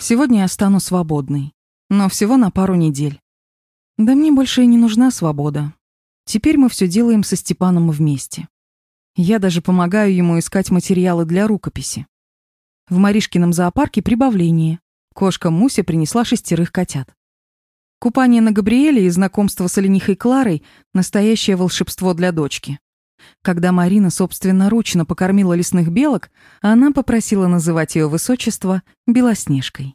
Сегодня я стану свободной, но всего на пару недель. Да мне больше и не нужна свобода. Теперь мы все делаем со Степаном вместе. Я даже помогаю ему искать материалы для рукописи. В Маришкином зоопарке прибавление. Кошка Муся принесла шестерых котят. Купание на Габриэле и знакомство с оленихой Кларой — настоящее волшебство для дочки. Когда Марина собственноручно покормила лесных белок, она попросила называть ее высочество Белоснежкой.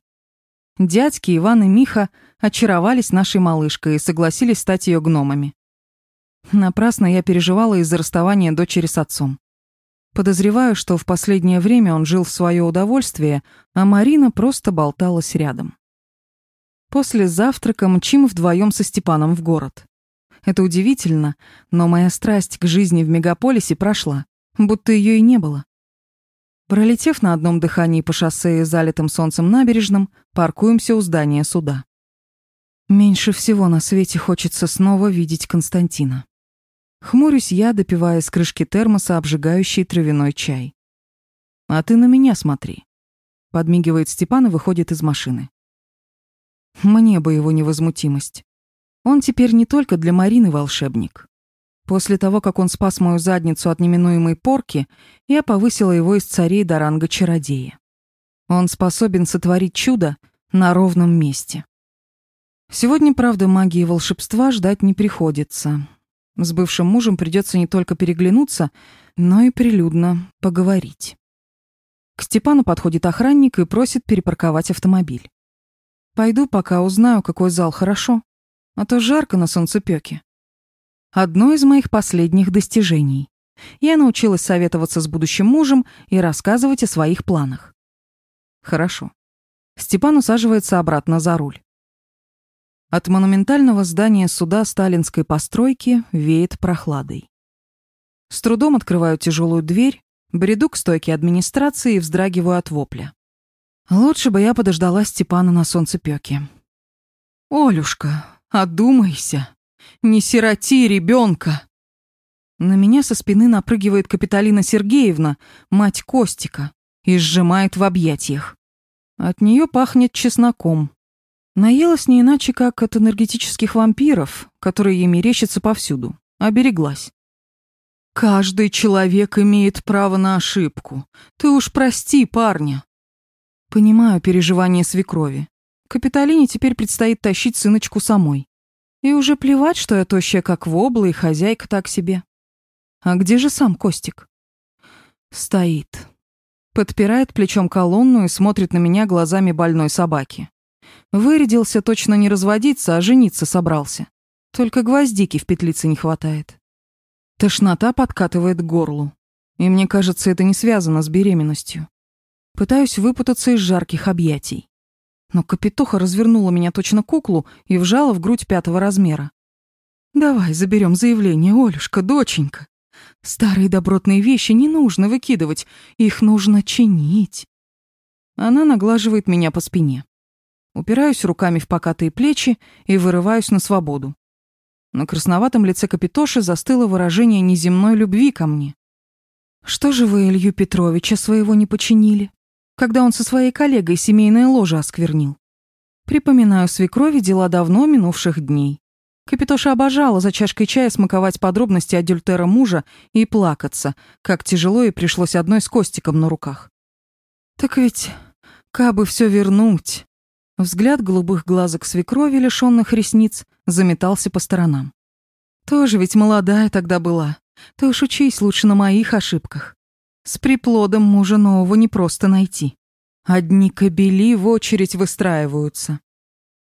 Дядьки Иван и Миха очаровались нашей малышкой и согласились стать ее гномами. Напрасно я переживала из-за расставания дочери с отцом. Подозреваю, что в последнее время он жил в свое удовольствие, а Марина просто болталась рядом. После завтрака мчим вдвоем со Степаном в город. Это удивительно, но моя страсть к жизни в мегаполисе прошла, будто ее и не было. Пролетев на одном дыхании по шоссе, залитым солнцем набережным, паркуемся у здания суда. Меньше всего на свете хочется снова видеть Константина. Хмурюсь я, допивая из крышки термоса обжигающий травяной чай. «А ты на меня смотри», — подмигивает Степан и выходит из машины. Мне бы его невозмутимость. Он теперь не только для Марины волшебник. После того, как он спас мою задницу от неминуемой порки, я повысила его из царей до ранга чародея. Он способен сотворить чудо на ровном месте. Сегодня, правда, магии и волшебства ждать не приходится. С бывшим мужем придется не только переглянуться, но и прилюдно поговорить. К Степану подходит охранник и просит перепарковать автомобиль. Пойду пока узнаю, какой зал хорошо, а то жарко на солнцепёке. Одно из моих последних достижений. Я научилась советоваться с будущим мужем и рассказывать о своих планах. Хорошо. Степан усаживается обратно за руль. От монументального здания суда сталинской постройки веет прохладой. С трудом открываю тяжелую дверь, бреду к стойке администрации и вздрагиваю от вопля. Лучше бы я подождала Степана на солнцепёке. «Олюшка, одумайся! Не сироти ребенка!» На меня со спины напрыгивает Капиталина Сергеевна, мать Костика, и сжимает в объятиях. От нее пахнет чесноком. Наелась не иначе, как от энергетических вампиров, которые ей мерещатся повсюду. Обереглась. «Каждый человек имеет право на ошибку. Ты уж прости парня. Понимаю переживания свекрови. Капитолине теперь предстоит тащить сыночку самой. И уже плевать, что я тощая как вобла и хозяйка так себе. А где же сам Костик? Стоит. Подпирает плечом колонну и смотрит на меня глазами больной собаки. Вырядился точно не разводиться, а жениться собрался. Только гвоздики в петлице не хватает. Тошнота подкатывает к горлу. И мне кажется, это не связано с беременностью. Пытаюсь выпутаться из жарких объятий. Но капитуха развернула меня точно куклу и вжала в грудь пятого размера. «Давай заберем заявление, Олюшка, доченька. Старые добротные вещи не нужно выкидывать, их нужно чинить». Она наглаживает меня по спине. Упираюсь руками в покатые плечи и вырываюсь на свободу. На красноватом лице Капитоши застыло выражение неземной любви ко мне. «Что же вы Илью Петровича своего не починили?» Когда он со своей коллегой семейное ложе осквернил. Припоминаю свекрови дела давно минувших дней. Капитоша обожала за чашкой чая смаковать подробности адюльтера мужа и плакаться, как тяжело ей пришлось одной с Костиком на руках. Так ведь, кабы все вернуть. Взгляд голубых глазок свекрови, лишённых ресниц, заметался по сторонам. Тоже ведь молодая тогда была. Ты уж учись лучше на моих ошибках. С приплодом мужа нового не просто найти. Одни кобели в очередь выстраиваются.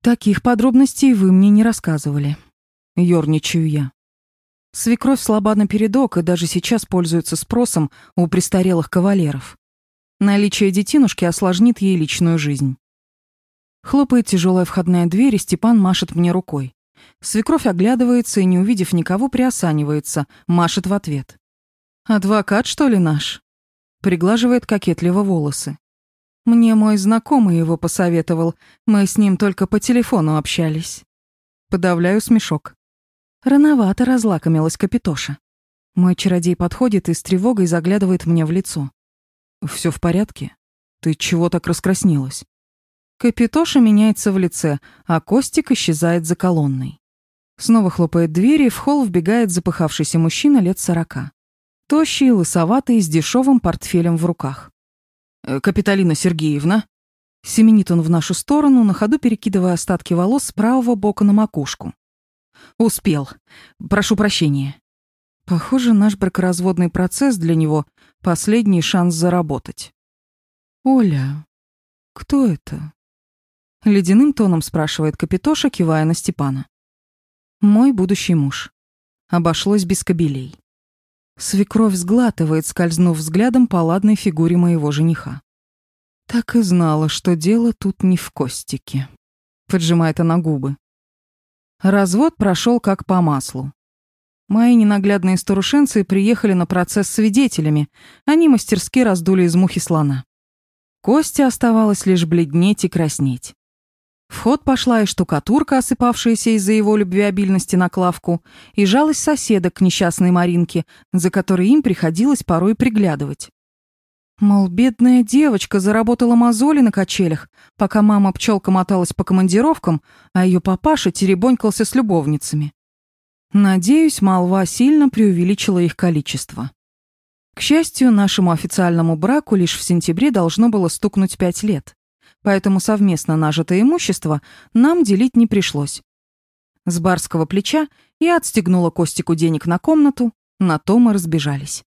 Таких подробностей вы мне не рассказывали. Ёрничаю я. Свекровь слаба напередок и даже сейчас пользуется спросом у престарелых кавалеров. Наличие детинушки осложнит ей личную жизнь. Хлопает тяжелая входная дверь, и Степан машет мне рукой. Свекровь оглядывается и, не увидев никого, приосанивается, машет в ответ. «Адвокат, что ли, наш?» Приглаживает кокетливо волосы. Мне мой знакомый его посоветовал, мы с ним только по телефону общались. Подавляю смешок. Рановато разлакомилась Капитоша. Мой чародей подходит и с тревогой заглядывает мне в лицо. Все в порядке? Ты чего так раскраснелась?» Капитоша меняется в лице, а Костик исчезает за колонной. Снова хлопает дверь, и в холл вбегает запыхавшийся мужчина лет сорока. Тощий, лысоватый, с дешевым портфелем в руках. «Э, «Капиталина Сергеевна?» Семенит он в нашу сторону, на ходу перекидывая остатки волос с правого бока на макушку. «Успел. Прошу прощения». Похоже, наш бракоразводный процесс для него — последний шанс заработать. «Оля, кто это?» Ледяным тоном спрашивает Капитоша, кивая на Степана. «Мой будущий муж. Обошлось без кобелей». Свекровь сглатывает, скользнув взглядом по ладной фигуре моего жениха. Так и знала, что дело тут не в Костике. Поджимает она губы. Развод прошел как по маслу. Мои ненаглядные старушенцы приехали на процесс свидетелями, они мастерски раздули из мухи слона. Костя оставалось лишь бледнеть и краснеть. В ход пошла и штукатурка, осыпавшаяся из-за его любвеобильности на Клавку, и жалость соседок к несчастной Маринке, за которой им приходилось порой приглядывать. Мол, бедная девочка заработала мозоли на качелях, пока мама пчелка моталась по командировкам, а ее папаша теребонькался с любовницами. Надеюсь, молва сильно преувеличила их количество. К счастью, нашему официальному браку лишь в сентябре должно было стукнуть пять лет поэтому совместно нажитое имущество нам делить не пришлось. С барского плеча я отстегнула Костику денег на комнату, на то мы разбежались.